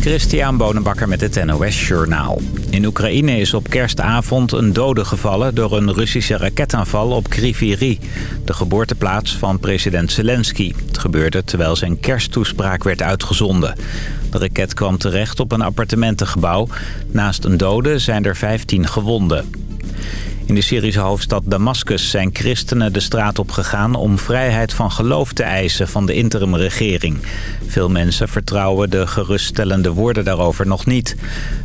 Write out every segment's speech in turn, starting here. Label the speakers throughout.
Speaker 1: Christian Bonenbakker met het NOS Journaal. In Oekraïne is op kerstavond een dode gevallen door een Russische raketaanval op Kriviri, de geboorteplaats van president Zelensky. Het gebeurde terwijl zijn kersttoespraak werd uitgezonden. De raket kwam terecht op een appartementengebouw. Naast een dode zijn er 15 gewonden. In de Syrische hoofdstad Damascus zijn christenen de straat op gegaan om vrijheid van geloof te eisen van de interimregering. Veel mensen vertrouwen de geruststellende woorden daarover nog niet.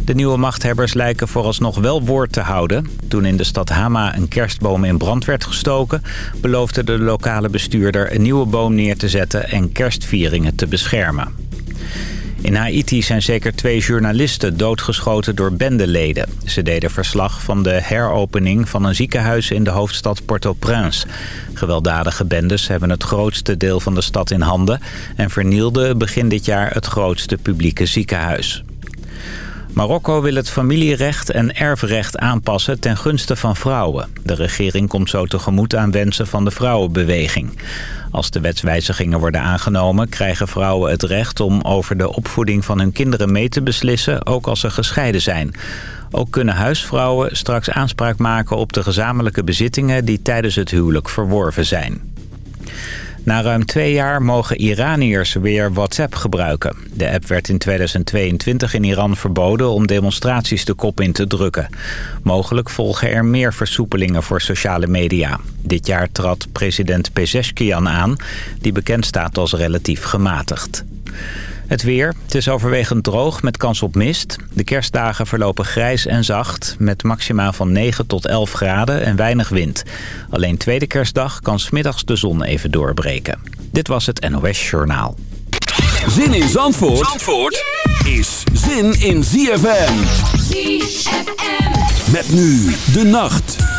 Speaker 1: De nieuwe machthebbers lijken vooralsnog wel woord te houden. Toen in de stad Hama een kerstboom in brand werd gestoken... beloofde de lokale bestuurder een nieuwe boom neer te zetten en kerstvieringen te beschermen. In Haiti zijn zeker twee journalisten doodgeschoten door bendeleden. Ze deden verslag van de heropening van een ziekenhuis in de hoofdstad Port-au-Prince. Gewelddadige bendes hebben het grootste deel van de stad in handen... en vernielden begin dit jaar het grootste publieke ziekenhuis. Marokko wil het familierecht en erfrecht aanpassen ten gunste van vrouwen. De regering komt zo tegemoet aan wensen van de vrouwenbeweging. Als de wetswijzigingen worden aangenomen... krijgen vrouwen het recht om over de opvoeding van hun kinderen mee te beslissen... ook als ze gescheiden zijn. Ook kunnen huisvrouwen straks aanspraak maken op de gezamenlijke bezittingen... die tijdens het huwelijk verworven zijn. Na ruim twee jaar mogen Iraniërs weer WhatsApp gebruiken. De app werd in 2022 in Iran verboden om demonstraties de kop in te drukken. Mogelijk volgen er meer versoepelingen voor sociale media. Dit jaar trad president Pezeshkian aan, die bekend staat als relatief gematigd. Het weer. Het is overwegend droog met kans op mist. De kerstdagen verlopen grijs en zacht met maximaal van 9 tot 11 graden en weinig wind. Alleen tweede kerstdag kan smiddags de zon even doorbreken. Dit was het NOS Journaal.
Speaker 2: Zin in Zandvoort, Zandvoort is zin in ZFM. ZFM. Met nu de nacht.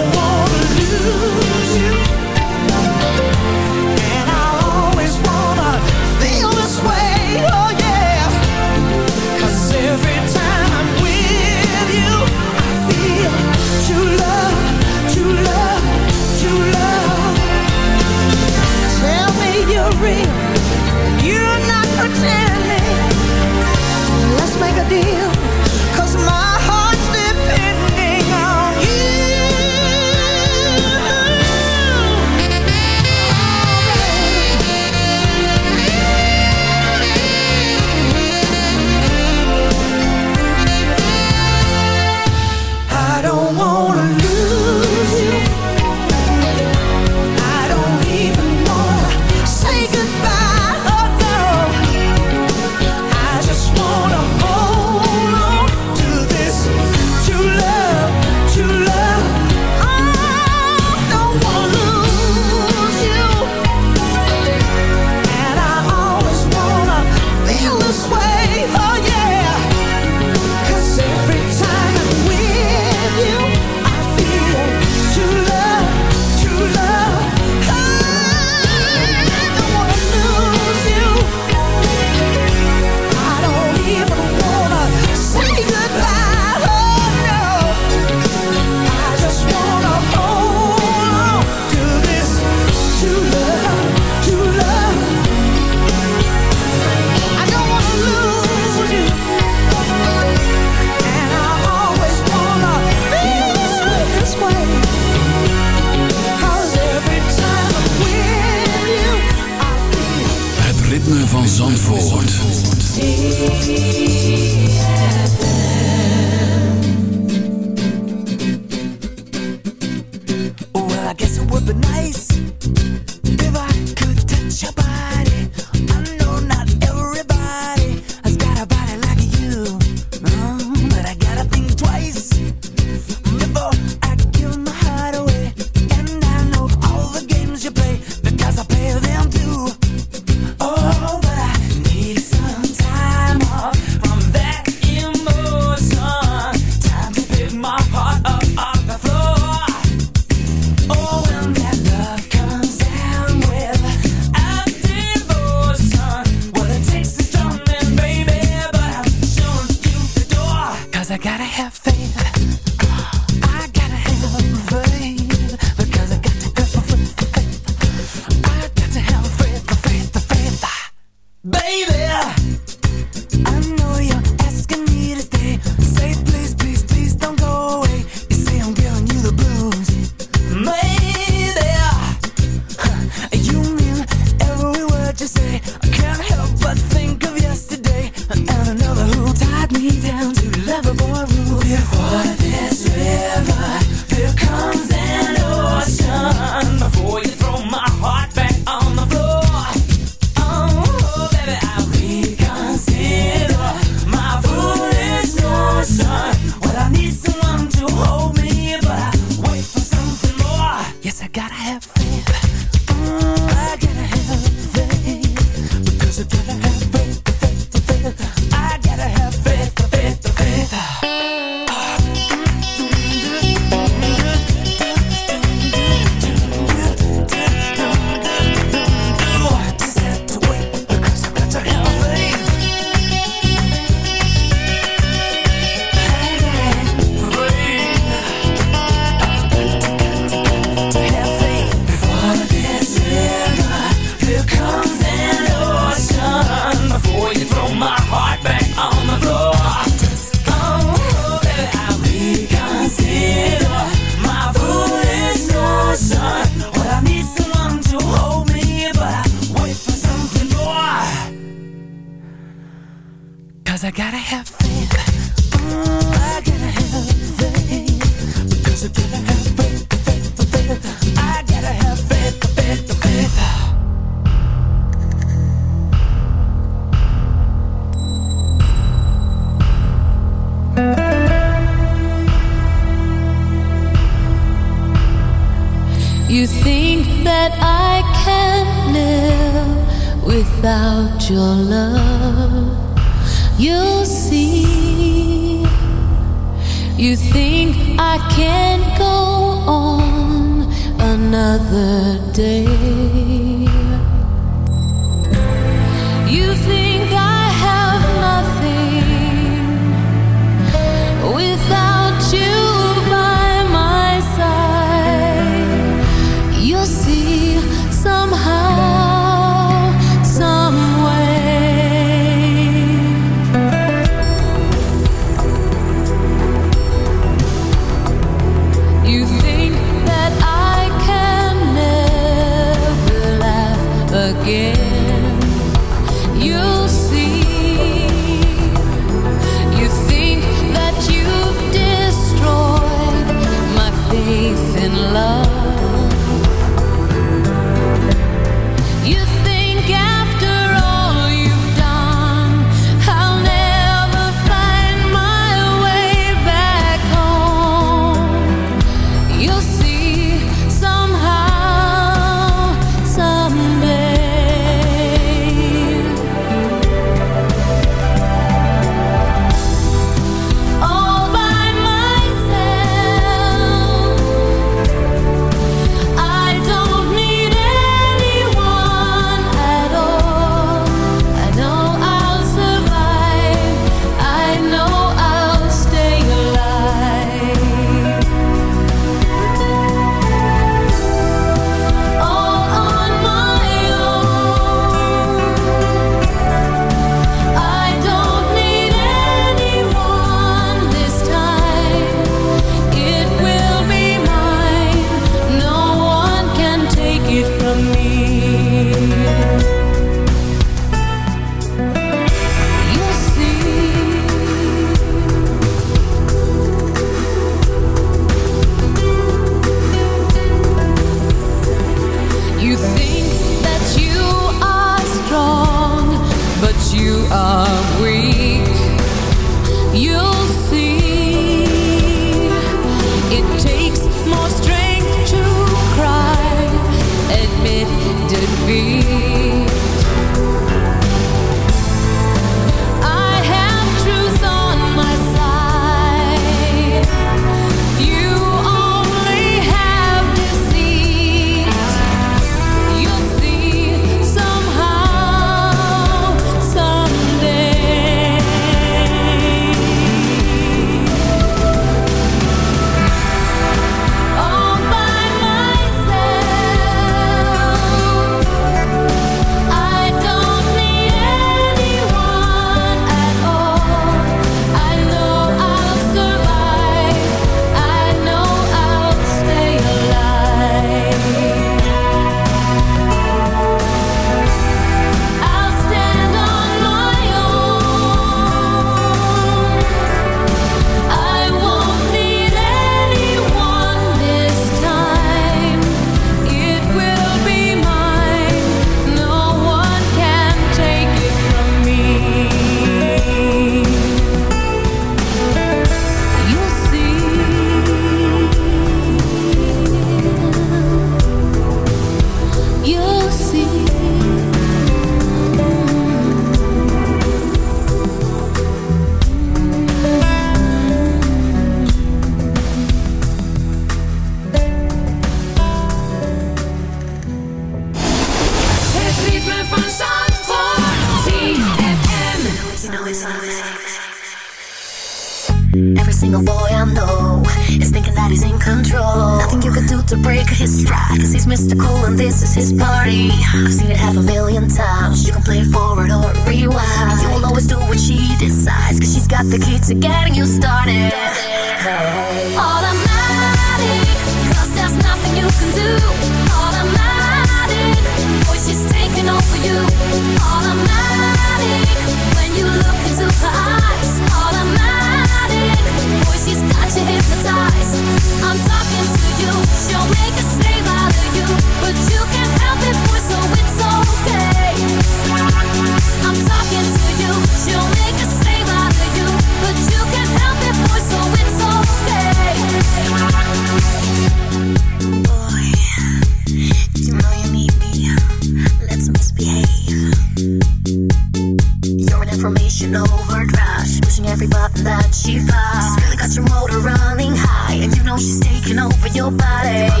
Speaker 3: your body.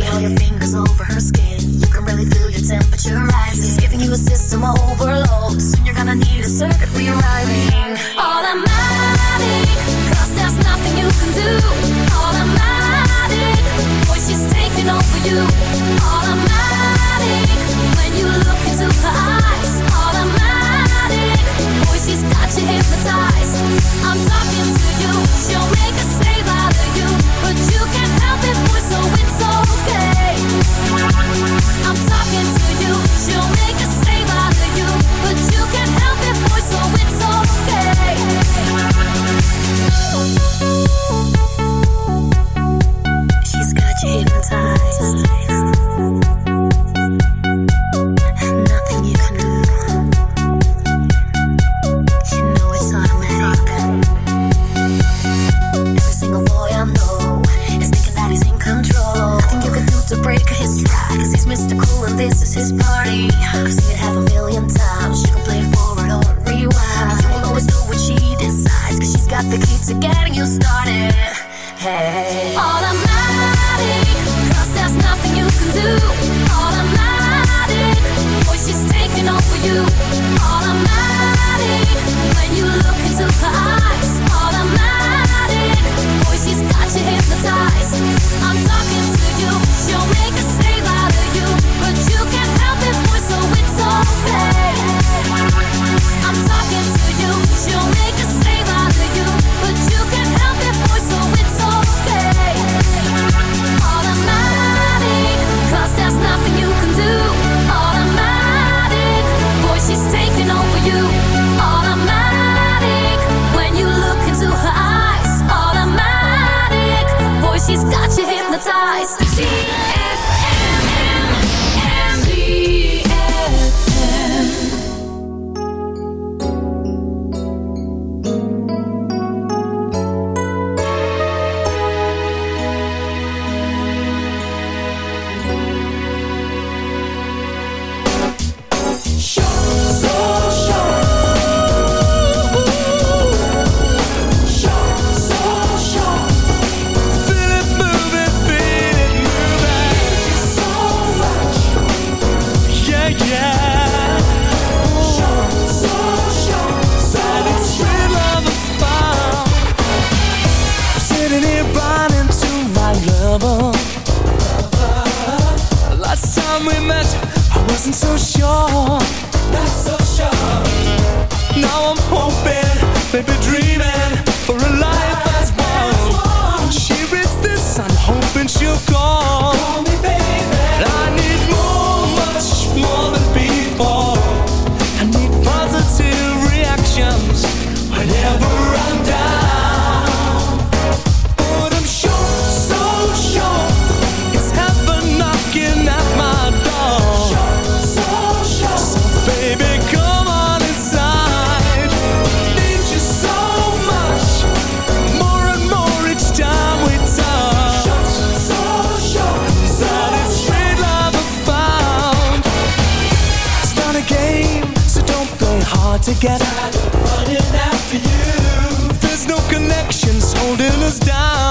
Speaker 3: together. Running after you. There's no connections holding us
Speaker 2: down.